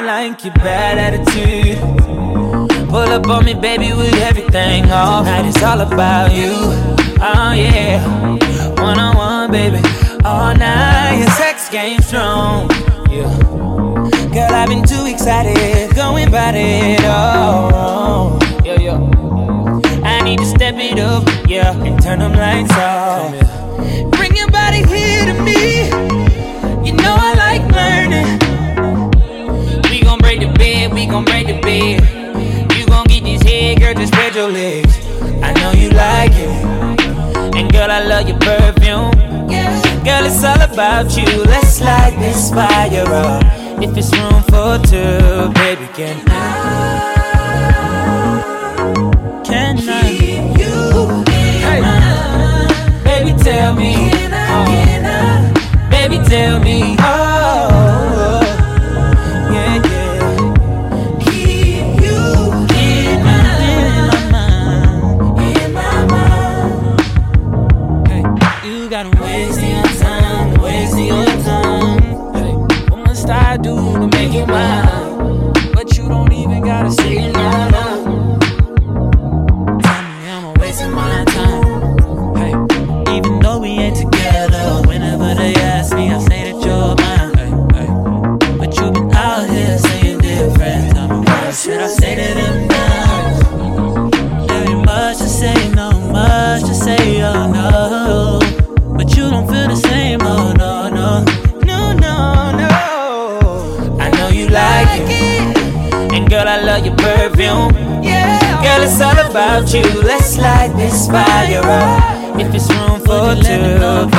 like your bad attitude. Pull up on me, baby, with everything All night it's all about you. Oh yeah, one on one, baby, all night. Your sex game strong. Yeah. Girl, I've been too excited, going about gon' break the bed. You gon' get this head, girl, just spread your legs. I know you like it. And girl, I love your perfume. Girl, it's all about you. Let's light this fire up. If it's room for two, baby, can I? Can I? You, hey. Baby, tell me. Oh. Baby, tell me. Oh, you gotta waste your time, waste your time. Hey, what must I do to make you mine? But you don't even gotta say it now. now. Tell me I'm wasting my time. Hey, even though we ain't together, your perfume. Girl, it's all about you. Let's light this fire up. If it's room for two,